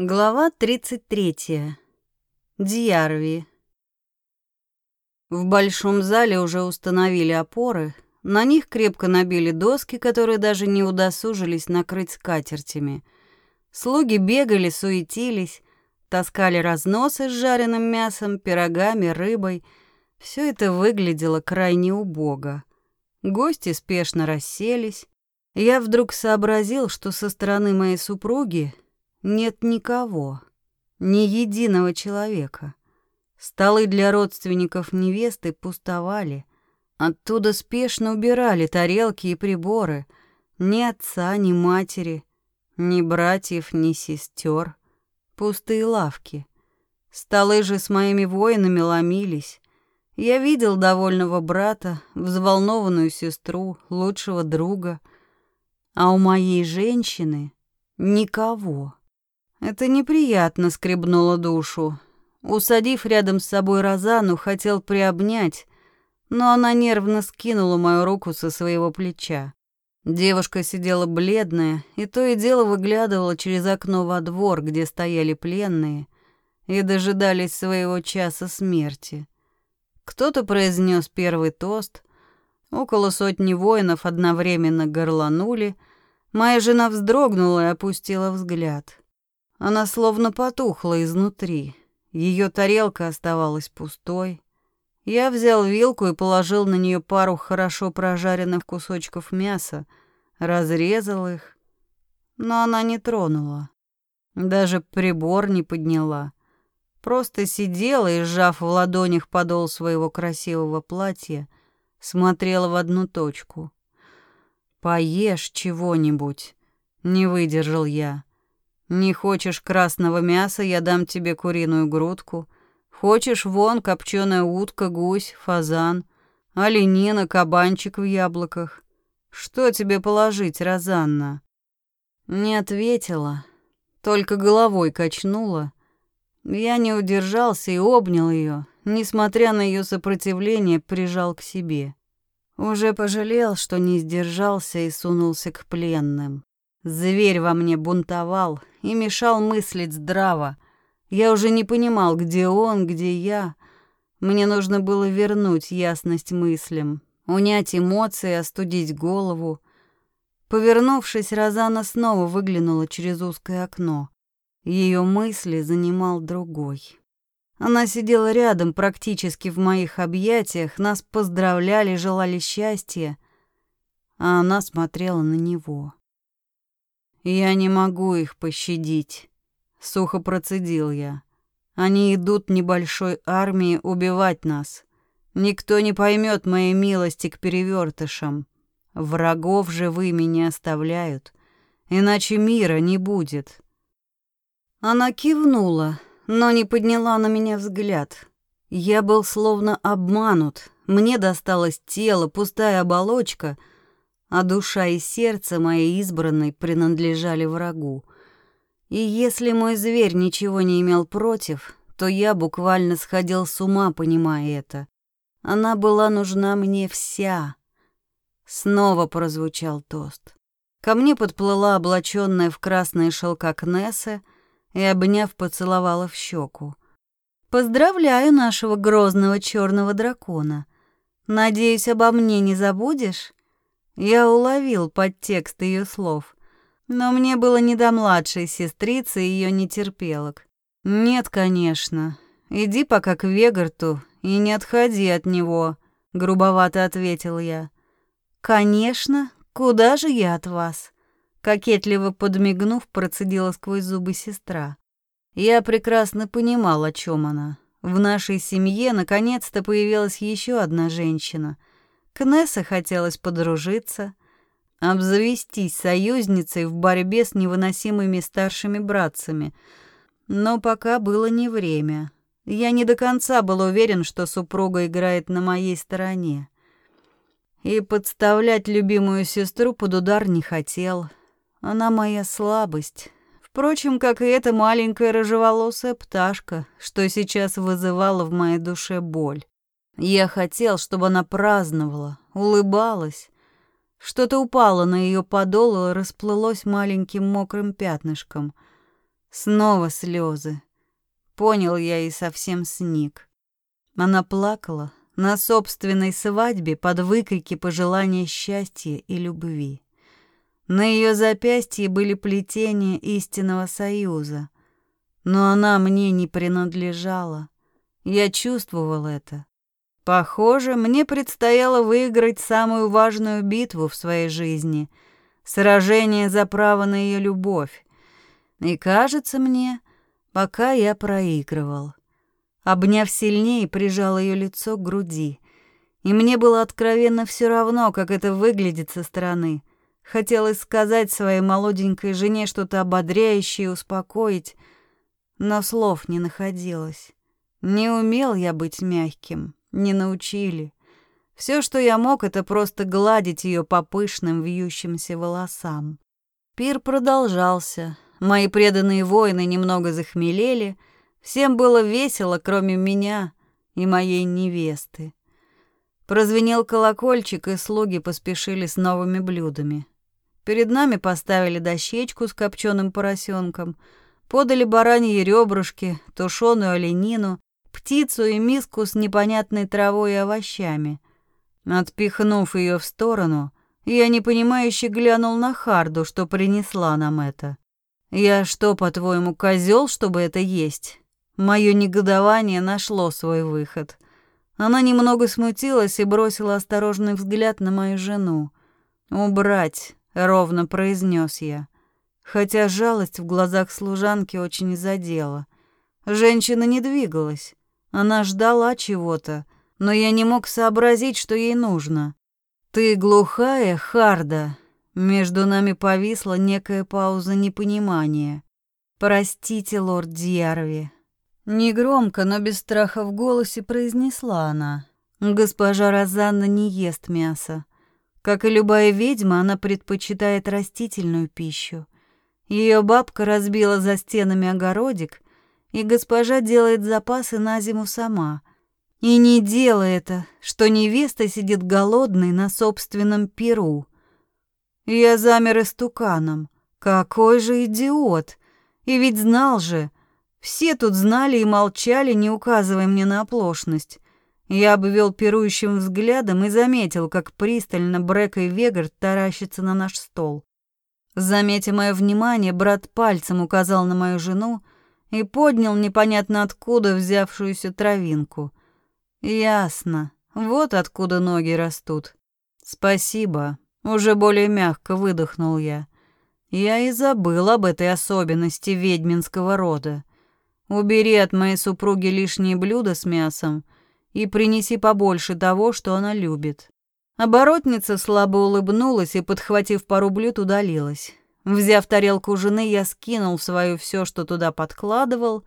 Глава 33. Дьярви. В большом зале уже установили опоры, на них крепко набили доски, которые даже не удосужились накрыть скатертями. Слуги бегали, суетились, таскали разносы с жареным мясом, пирогами, рыбой. Все это выглядело крайне убого. Гости спешно расселись. Я вдруг сообразил, что со стороны моей супруги нет никого, ни единого человека. Столы для родственников невесты пустовали. Оттуда спешно убирали тарелки и приборы. Ни отца, ни матери, ни братьев, ни сестер. Пустые лавки. Столы же с моими воинами ломились. Я видел довольного брата, взволнованную сестру, лучшего друга. А у моей женщины никого. Это неприятно скребнуло душу. Усадив рядом с собой Розану, хотел приобнять, но она нервно скинула мою руку со своего плеча. Девушка сидела бледная и то и дело выглядывала через окно во двор, где стояли пленные, и дожидались своего часа смерти. Кто-то произнес первый тост, около сотни воинов одновременно горланули, моя жена вздрогнула и опустила взгляд. Она словно потухла изнутри. Ее тарелка оставалась пустой. Я взял вилку и положил на нее пару хорошо прожаренных кусочков мяса, разрезал их, но она не тронула. Даже прибор не подняла. Просто сидела и, сжав в ладонях подол своего красивого платья, смотрела в одну точку. «Поешь чего-нибудь», — не выдержал я. Не хочешь красного мяса, я дам тебе куриную грудку. Хочешь вон копченая утка, гусь, фазан, оленина, кабанчик в яблоках. Что тебе положить, Розанна? Не ответила, только головой качнула. Я не удержался и обнял ее, несмотря на ее сопротивление, прижал к себе. Уже пожалел, что не сдержался и сунулся к пленным. Зверь во мне бунтовал и мешал мыслить здраво. Я уже не понимал, где он, где я. Мне нужно было вернуть ясность мыслям, унять эмоции, остудить голову. Повернувшись, Розана снова выглянула через узкое окно. Ее мысли занимал другой. Она сидела рядом, практически в моих объятиях, нас поздравляли, желали счастья, а она смотрела на него. «Я не могу их пощадить», — сухо процедил я. «Они идут небольшой армией убивать нас. Никто не поймет моей милости к перевертышам. Врагов живыми не оставляют, иначе мира не будет». Она кивнула, но не подняла на меня взгляд. Я был словно обманут. Мне досталось тело, пустая оболочка — а душа и сердце моей избранной принадлежали врагу. И если мой зверь ничего не имел против, то я буквально сходил с ума, понимая это. Она была нужна мне вся. Снова прозвучал тост. Ко мне подплыла облаченная в красные шелка Кнесса и, обняв, поцеловала в щеку. «Поздравляю нашего грозного черного дракона. Надеюсь, обо мне не забудешь?» Я уловил подтекст ее слов, но мне было не до младшей сестрицы и ее нетерпелок. «Нет, конечно. Иди пока к Вегарту и не отходи от него», — грубовато ответил я. «Конечно. Куда же я от вас?» Кокетливо подмигнув, процедила сквозь зубы сестра. Я прекрасно понимал, о чем она. В нашей семье наконец-то появилась еще одна женщина — к Нессе хотелось подружиться, обзавестись союзницей в борьбе с невыносимыми старшими братцами. Но пока было не время. Я не до конца был уверен, что супруга играет на моей стороне. И подставлять любимую сестру под удар не хотел. Она моя слабость. Впрочем, как и эта маленькая рыжеволосая пташка, что сейчас вызывала в моей душе боль. Я хотел, чтобы она праздновала, улыбалась. Что-то упало на ее подол и расплылось маленьким мокрым пятнышком. Снова слезы. Понял я и совсем сник. Она плакала на собственной свадьбе под выкрики пожелания счастья и любви. На ее запястье были плетения истинного союза. Но она мне не принадлежала. Я чувствовал это. Похоже, мне предстояло выиграть самую важную битву в своей жизни — сражение за право на ее любовь. И кажется мне, пока я проигрывал. Обняв сильнее, прижал ее лицо к груди. И мне было откровенно все равно, как это выглядит со стороны. Хотелось сказать своей молоденькой жене что-то ободряющее и успокоить, но слов не находилось. Не умел я быть мягким, не научили. Все, что я мог, это просто гладить ее по пышным вьющимся волосам. Пир продолжался. Мои преданные воины немного захмелели. Всем было весело, кроме меня и моей невесты. Прозвенел колокольчик, и слуги поспешили с новыми блюдами. Перед нами поставили дощечку с копченым поросенком, подали бараньи ребрышки, тушеную оленину, птицу и миску с непонятной травой и овощами. Отпихнув ее в сторону, я непонимающе глянул на Харду, что принесла нам это. «Я что, по-твоему, козел, чтобы это есть?» Мое негодование нашло свой выход. Она немного смутилась и бросила осторожный взгляд на мою жену. «Убрать ровно произнес я, хотя жалость в глазах служанки очень задела. Женщина не двигалась. Она ждала чего-то, но я не мог сообразить, что ей нужно. Ты глухая, Харда. Между нами повисла некая пауза непонимания. Простите, лорд Дьярви. Негромко, но без страха в голосе произнесла она. Госпожа Розанна не ест мясо. Как и любая ведьма, она предпочитает растительную пищу. Ее бабка разбила за стенами огородик, и госпожа делает запасы на зиму сама. И не делай это, что невеста сидит голодной на собственном перу. Я замер истуканом. Какой же идиот! И ведь знал же. Все тут знали и молчали, не указывая мне на оплошность. Я обвел пирующим взглядом и заметил, как пристально Брэк и Вегард таращатся на наш стол. Заметив мое внимание, брат пальцем указал на мою жену и поднял непонятно откуда взявшуюся травинку. Ясно. Вот откуда ноги растут. Спасибо. Уже более мягко выдохнул я. Я и забыл об этой особенности ведьминского рода. Убери от моей супруги лишние блюда с мясом — и принеси побольше того, что она любит». Оборотница слабо улыбнулась и, подхватив пару блюд, удалилась. Взяв тарелку жены, я скинул в свою все, что туда подкладывал,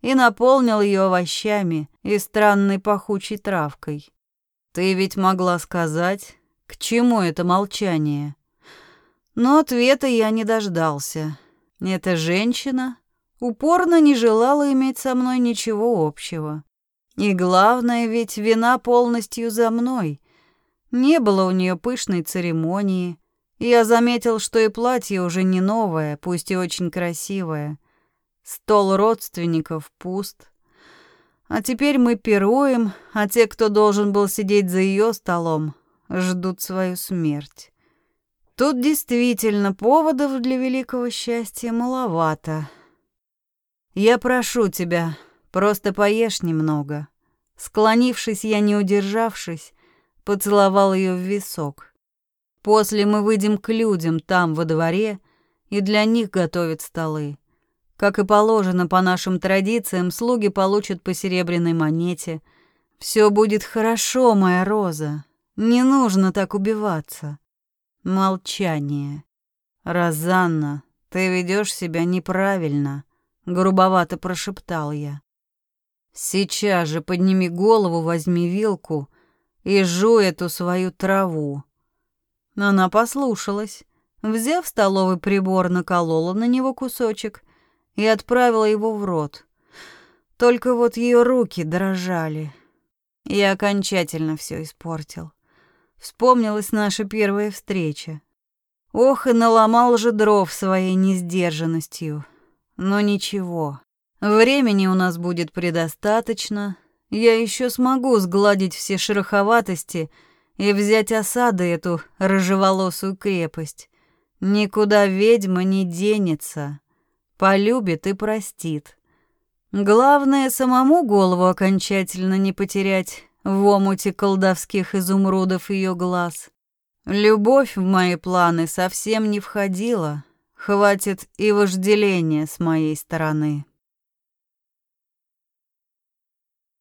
и наполнил ее овощами и странной пахучей травкой. «Ты ведь могла сказать, к чему это молчание?» Но ответа я не дождался. Эта женщина упорно не желала иметь со мной ничего общего. И главное, ведь вина полностью за мной. Не было у нее пышной церемонии. Я заметил, что и платье уже не новое, пусть и очень красивое. Стол родственников пуст. А теперь мы пируем, а те, кто должен был сидеть за ее столом, ждут свою смерть. Тут действительно поводов для великого счастья маловато. Я прошу тебя, Просто поешь немного. Склонившись, я не удержавшись, поцеловал ее в висок. После мы выйдем к людям там, во дворе, и для них готовят столы. Как и положено по нашим традициям, слуги получат по серебряной монете. Все будет хорошо, моя Роза. Не нужно так убиваться. Молчание. Розанна, ты ведешь себя неправильно, грубовато прошептал я. Сейчас же подними голову, возьми вилку и жуй эту свою траву. Она послушалась. Взяв столовый прибор, наколола на него кусочек и отправила его в рот. Только вот ее руки дрожали. Я окончательно все испортил. Вспомнилась наша первая встреча. Ох, и наломал же дров своей несдержанностью. Но ничего. Времени у нас будет предостаточно. Я еще смогу сгладить все шероховатости и взять осады эту рыжеволосую крепость. Никуда ведьма не денется. Полюбит и простит. Главное, самому голову окончательно не потерять в омуте колдовских изумрудов ее глаз. Любовь в мои планы совсем не входила. Хватит и вожделения с моей стороны.